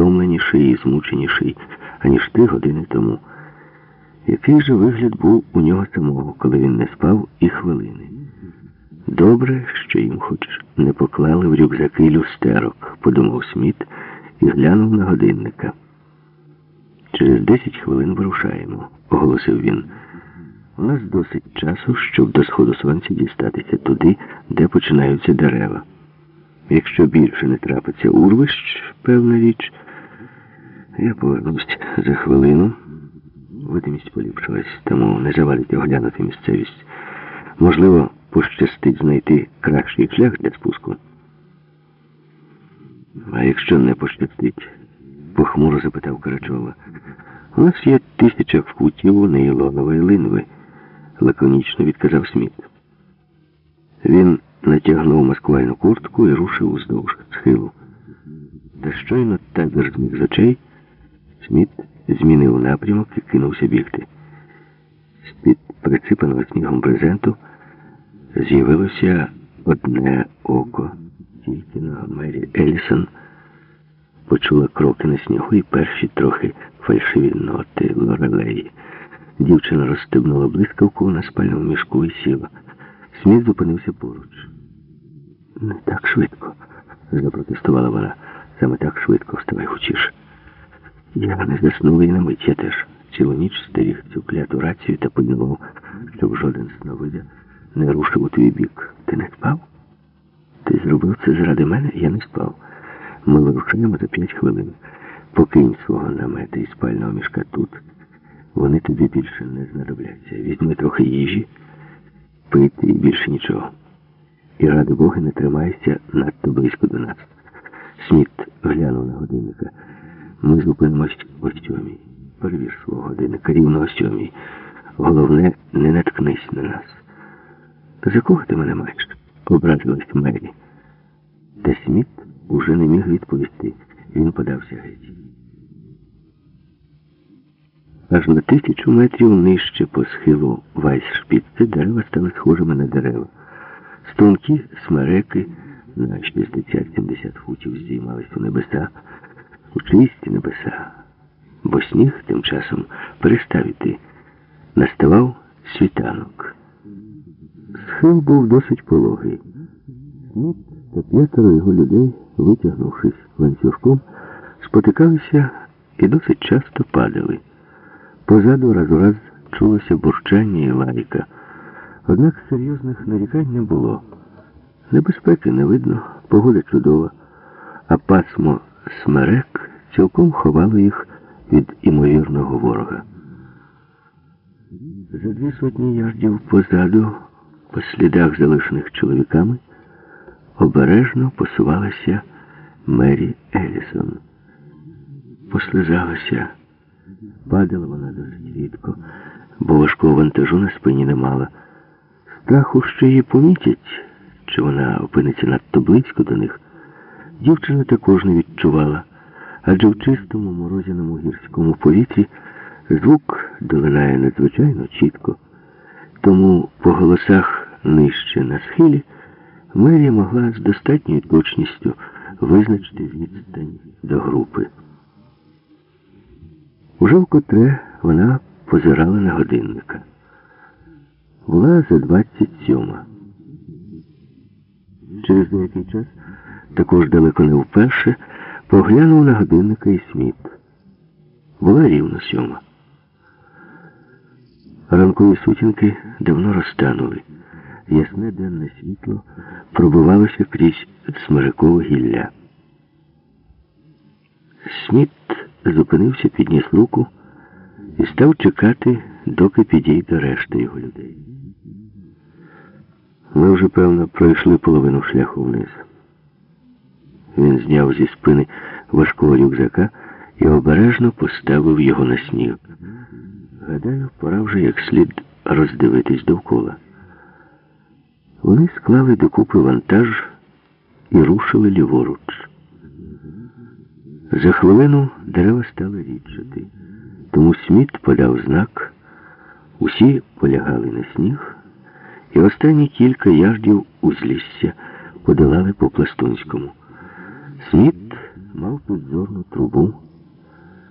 стомленіший і змученіший, аніж три години тому. Який же вигляд був у нього самого, коли він не спав і хвилини. Добре, що їм хоч не поклали в рюкзаки люстерок, подумав Сміт і глянув на годинника. Через десять хвилин вирушаємо, оголосив він. У нас досить часу, щоб до сходу сонця дістатися туди, де починаються дерева. Якщо більше не трапиться урвищ, певна річ, я повернусь за хвилину. Видимість поліпшилась, тому не завалить оглянути місцевість. Можливо, пощастить знайти кращий шлях для спуску. А якщо не пощастить, похмуро запитав Карачова. У нас є тисяча футів нейлонової линви, лаконічно відказав Сміт. Він натягнув маскувальну куртку і рушив уздовж схилу. Та щойно табір зміг з очей, Сміт змінив напрямок і кинувся бігти. З-під присипаного снігом брезенту з'явилося одне око. Тільки на Мері Елісон почула кроки на снігу і перші трохи фальшиві ноти лорелеї. Дівчина розстебнула блискавку на спальному мішку і сіла. Сміт зупинився поруч. Не так швидко, запротестувала вона. Саме так швидко вставай хочеш. Я не заснула і на мить, я теж. Цілу ніч стеріг цю кляту рацію та подумав, щоб жоден сновидя не рушив у твій бік. Ти не спав? Ти зробив це заради мене? Я не спав. Ми вирушаємо за п'ять хвилин. Покинь свого намета і спального мішка тут. Вони тобі більше не знадобляться. Візьми трохи їжі, пити і більше нічого. І ради Бога не тримайся надто близько до нас. Сміт глянув на годинника. Ми зупинимось о сьомій. Перевір свого годинника рівно о сьомій. Головне, не наткнись на нас. За кого ти мене маєш? образилась Мері. Та Сміт уже не міг відповісти. Він подався геть. Аж на тисячу метрів нижче по схилу Вайсшпіцци дерева стали схожими на дерева. Струнки смереки на 60-70 футів здіймались у небеса, чисті небеса, бо сніг тим часом перестав іти. Наставав світанок. Схил був досить пологий. Сміт та п'ятеро його людей, витягнувшись ланцюжком, спотикалися і досить часто падали. Позаду раз у раз чулося бурчання і лайка. Однак серйозних нарікань не було. Небезпеки не видно, погода чудова, а пасмо смерек цілком ховало їх від імовірного ворога. За дві сотні ярдів позаду, по слідах, залишених чоловіками, обережно посувалася Мері Елісон. Послизалася. Падала вона досить рідко, бо важкого вантажу на спині не мала. Страху, що її помітять, чи вона опиниться надто близько до них, дівчина також не відчувала, адже в чистому морозяному гірському повітрі звук долинає надзвичайно чітко. Тому по голосах нижче на схилі Мері могла з достатньою точністю визначити відстань до групи. Уже вкотре вона позирала на годинника. Була за 27. Через деякий час, також далеко не вперше, поглянув на годинника і сміт. Була рівно сьома. Ранкові сутінки давно розтанули. Ясне денне світло пробивалося крізь смирикове гілля. Сміт зупинився, підніс руку і став чекати, доки підійде решта його людей. Ми вже, певно, пройшли половину шляху вниз. Він зняв зі спини важкого рюкзака і обережно поставив його на сніг. Гадаю, пора вже як слід роздивитись довкола. Вони склали докупи вантаж і рушили ліворуч. За хвилину дерева стали рідшати, тому Сміт подав знак, усі полягали на сніг, і останні кілька ярдів узлісся подолали по пластунському. Сміт мав підзорну трубу